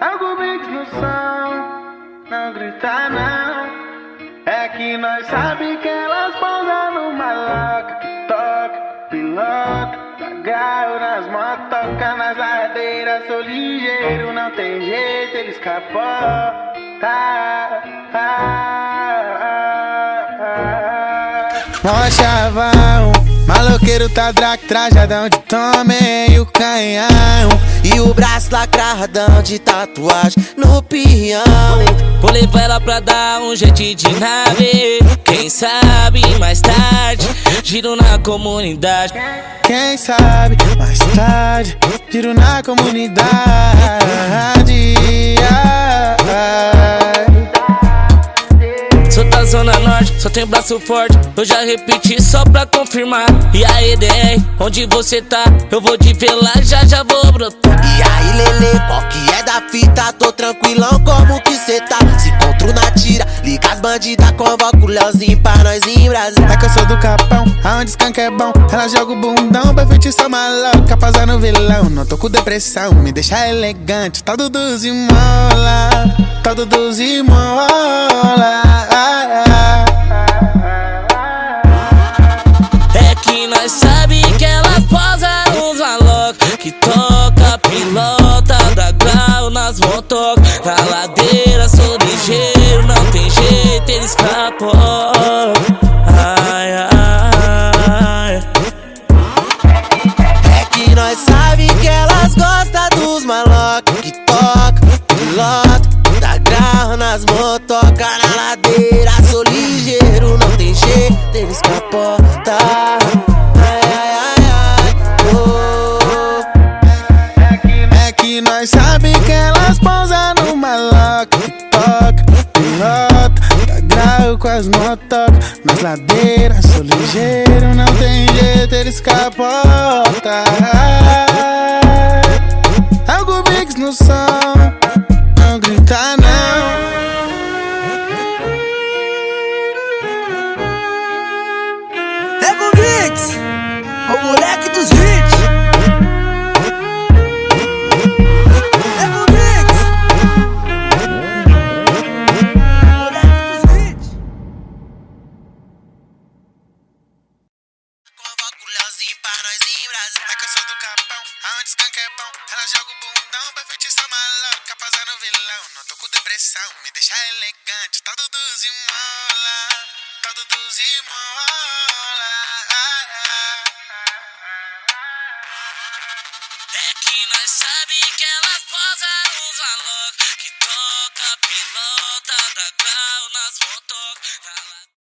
Algo no som, não grita não. É que nós sabe que elas pousam no maloca que toca, pilota, agarro nas motocas, nas ladeiras, sou ligeiro, não tem jeito, ele escapou. Tá, Mó chavão, maloqueiro tá drac, trajadão de tome e o canhão. E o braço lacradão de tatuagem no pião. Vou levar ela pra dar um jeitinho de nave. Quem sabe mais tarde, giro na comunidade. Quem sabe mais tarde, giro na comunidade. Sou da Zona só tem braço forte. Eu já repeti só pra confirmar. E aí, DR, onde você tá? Eu vou de velar, já já vou brotar. E aí, Lele, qual que é da fita? Tô tranquilão, como que cê tá? Se encontro na tira, liga as bandidas, convoca o Leozinho pra nós em Brasília. É que eu sou do capão, aonde escanca é bom. Ela joga o bundão pra feitiçar maluca, passar no vilão. Não tô com depressão, me deixa elegante. Todo dos mola, todo dos mola. Nós sabe que ela posa nos malocos Que toca, pilota, dá grau nas motocas Da ladeira, sou ligeiro, não tem jeito, ele escapou. Ai, ai. É que nós sabe que elas gostam dos malocos Que toca, pilota, dá grau nas motocas elas pousam no maloca que toca, pilota, dá grau com as motocas nas ladeiras, sou ligeiro, não tem jeito, ele escapota. Algo mix no som, não grita não. Ego Mix, o moleque dos É que eu sou do capão, aonde skunk é bom. Ela joga o bundão pra feitiçar maluca, no vilão. Não tô com depressão, me deixa elegante. Tá dos imola tá dos imola É que nós sabe que ela posa uns malucos que toca piloto.